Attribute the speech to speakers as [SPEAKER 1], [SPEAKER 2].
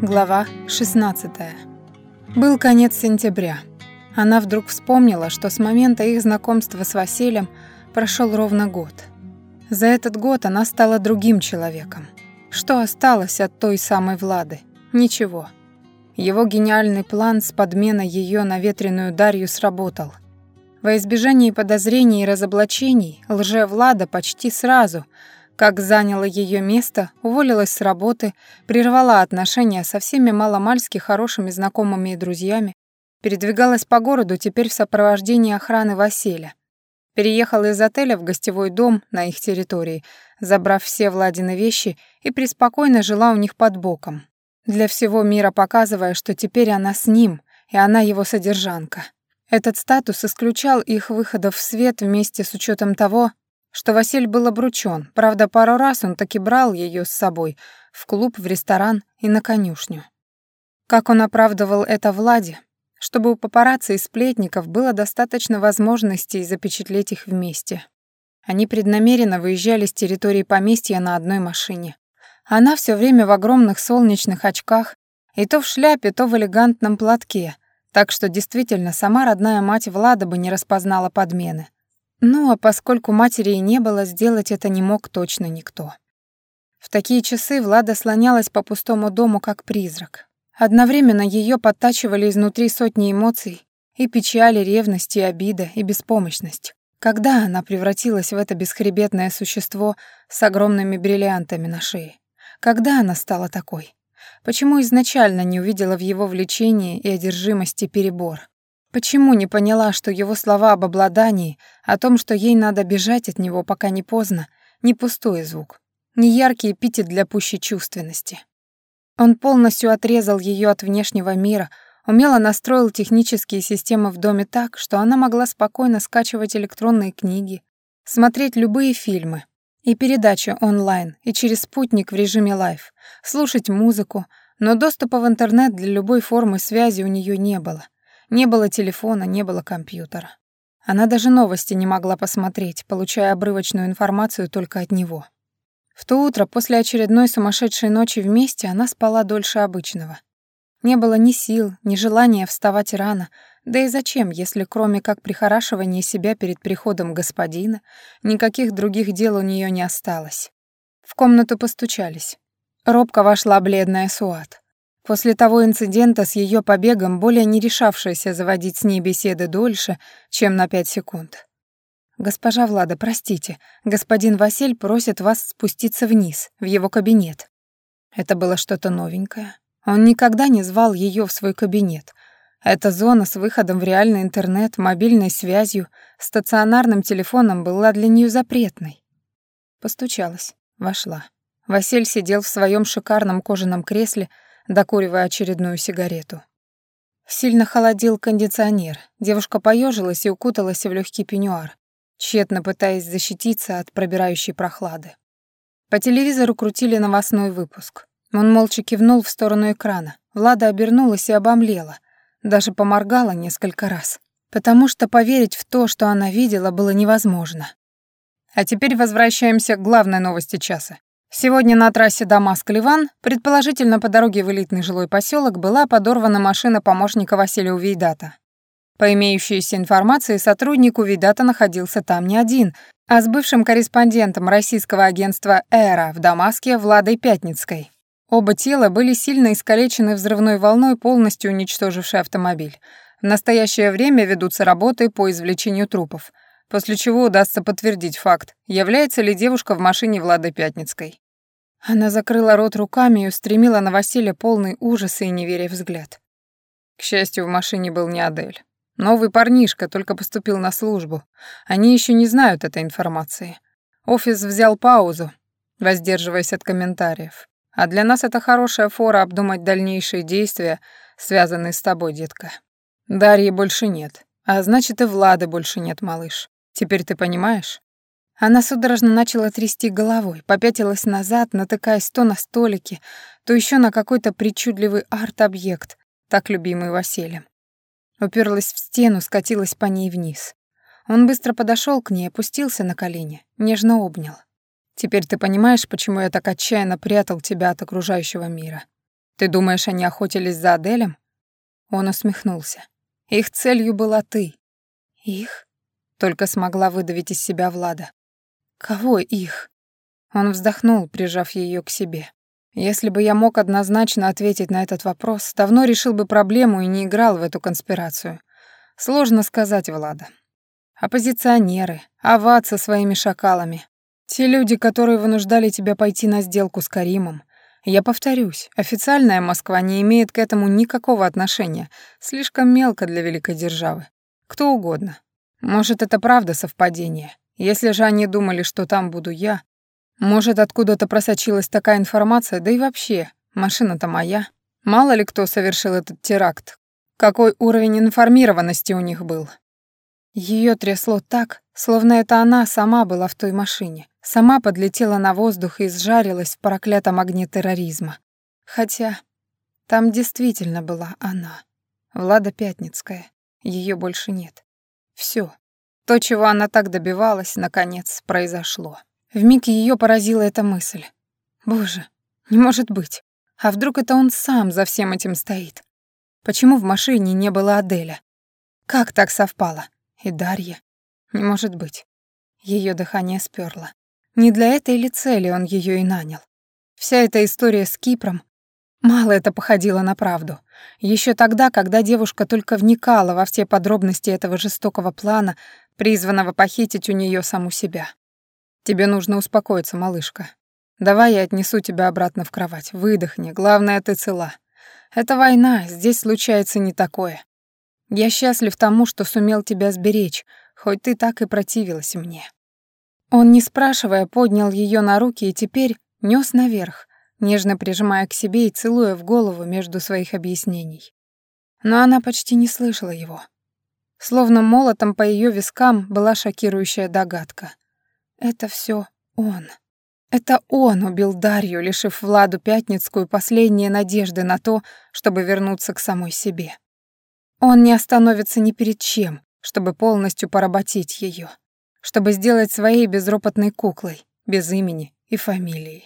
[SPEAKER 1] Глава 16. Был конец сентября. Она вдруг вспомнила, что с момента их знакомства с Василием прошел ровно год. За этот год она стала другим человеком. Что осталось от той самой Влады? Ничего. Его гениальный план с подменой ее на ветреную Дарью сработал. Во избежание подозрений и разоблачений лже-Влада почти сразу – как заняла ее место, уволилась с работы, прервала отношения со всеми маломальски хорошими знакомыми и друзьями, передвигалась по городу теперь в сопровождении охраны Василя. Переехала из отеля в гостевой дом на их территории, забрав все Владины вещи и преспокойно жила у них под боком, для всего мира показывая, что теперь она с ним, и она его содержанка. Этот статус исключал их выходов в свет вместе с учетом того, что Василь был обручён, правда, пару раз он таки брал её с собой в клуб, в ресторан и на конюшню. Как он оправдывал это Владе, чтобы у папарацци и сплетников было достаточно возможностей запечатлеть их вместе. Они преднамеренно выезжали с территории поместья на одной машине. Она всё время в огромных солнечных очках, и то в шляпе, то в элегантном платке, так что действительно сама родная мать Влада бы не распознала подмены. Ну, а поскольку матери и не было, сделать это не мог точно никто. В такие часы Влада слонялась по пустому дому как призрак. Одновременно ее подтачивали изнутри сотни эмоций, и печали, ревность, и обида, и беспомощность. Когда она превратилась в это бесхребетное существо с огромными бриллиантами на шее? Когда она стала такой? Почему изначально не увидела в его влечении и одержимости перебор? Почему не поняла, что его слова об обладании, о том, что ей надо бежать от него, пока не поздно, не пустой звук, не яркий эпитет для пущей чувственности? Он полностью отрезал ее от внешнего мира, умело настроил технические системы в доме так, что она могла спокойно скачивать электронные книги, смотреть любые фильмы и передачи онлайн, и через спутник в режиме live, слушать музыку, но доступа в интернет для любой формы связи у нее не было — не было телефона, не было компьютера. Она даже новости не могла посмотреть, получая обрывочную информацию только от него. В то утро, после очередной сумасшедшей ночи вместе, она спала дольше обычного. Не было ни сил, ни желания вставать рано, да и зачем, если кроме как прихорашивания себя перед приходом господина, никаких других дел у нее не осталось. В комнату постучались. Робко вошла бледная Суат. После того инцидента с ее побегом, более не решавшаяся заводить с ней беседы дольше, чем на пять секунд. «Госпожа Влада, простите, господин Василь просит вас спуститься вниз, в его кабинет». Это было что-то новенькое. Он никогда не звал ее в свой кабинет. Эта зона с выходом в реальный интернет, мобильной связью, стационарным телефоном была для нее запретной. Постучалась, вошла. Василь сидел в своем шикарном кожаном кресле, докуривая очередную сигарету. Сильно холодил кондиционер. Девушка поежилась и укуталась в легкий пеньюар, тщетно пытаясь защититься от пробирающей прохлады. По телевизору крутили новостной выпуск. Он молча кивнул в сторону экрана. Влада обернулась и обомлела, даже поморгала несколько раз, потому что поверить в то, что она видела, было невозможно. А теперь возвращаемся к главной новости часа. Сегодня на трассе Дамаск-Ливан, предположительно по дороге в элитный жилой поселок, была подорвана машина помощника Василия Увейдата. По имеющейся информации, сотрудник Увейдата находился там не один, а с бывшим корреспондентом российского агентства «Эра» в Дамаске Владой Пятницкой. Оба тела были сильно искалечены взрывной волной, полностью уничтожившей автомобиль. В настоящее время ведутся работы по извлечению трупов — после чего удастся подтвердить факт, является ли девушка в машине Влады Пятницкой. Она закрыла рот руками и устремила на Василия полный ужаса и неверия взгляд. К счастью, в машине был не Адель. Новый парнишка только поступил на службу. Они еще не знают этой информации. Офис взял паузу, воздерживаясь от комментариев. А для нас это хорошая фора обдумать дальнейшие действия, связанные с тобой, детка. Дарьи больше нет, а значит и Влады больше нет, малыш. Теперь ты понимаешь?» Она судорожно начала трясти головой, попятилась назад, натыкаясь то на столики, то еще на какой-то причудливый арт-объект, так любимый Василием. Уперлась в стену, скатилась по ней вниз. Он быстро подошел к ней, опустился на колени, нежно обнял. «Теперь ты понимаешь, почему я так отчаянно прятал тебя от окружающего мира? Ты думаешь, они охотились за Аделем? Он усмехнулся. Их целью была ты. Их? Только смогла выдавить из себя Влада. Кого их? Он вздохнул, прижав ее к себе. Если бы я мог однозначно ответить на этот вопрос, давно решил бы проблему и не играл в эту конспирацию. Сложно сказать, Влада. Оппозиционеры, Ават со своими шакалами. Те люди, которые вынуждали тебя пойти на сделку с Каримом. Я повторюсь, официальная Москва не имеет к этому никакого отношения. Слишком мелко для великой державы. Кто угодно. Может, это правда совпадение. Если же они думали, что там буду я, может, откуда-то просочилась такая информация, да и вообще, машина-то моя. Мало ли кто совершил этот теракт. Какой уровень информированности у них был. Ее трясло так, словно это она сама была в той машине, сама подлетела на воздух и сжарилась в проклятом огне терроризма. Хотя там действительно была она, Влада Пятницкая. Ее больше нет. Все. То, чего она так добивалась, наконец, произошло. Вмиг ее поразила эта мысль. Боже, не может быть. А вдруг это он сам за всем этим стоит? Почему в машине не было Аделя? Как так совпало? И Дарья? Не может быть. Ее дыхание сперло. Не для этой ли цели он ее и нанял? Вся эта история с Кипром Мало это походило на правду. Еще тогда, когда девушка только вникала во все подробности этого жестокого плана, призванного похитить у нее саму себя. Тебе нужно успокоиться, малышка. Давай я отнесу тебя обратно в кровать. Выдохни, главное, ты цела. Это война, здесь случается не такое. Я счастлив тому, что сумел тебя сберечь, хоть ты так и противилась мне». Он, не спрашивая, поднял ее на руки и теперь нес наверх, нежно прижимая к себе и целуя в голову между своих объяснений. Но она почти не слышала его. Словно молотом по ее вискам была шокирующая догадка — это все он. Это он убил Дарью, лишив Владу Пятницкую последние надежды на то, чтобы вернуться к самой себе. Он не остановится ни перед чем, чтобы полностью поработить ее, чтобы сделать своей безропотной куклой, без имени и фамилии.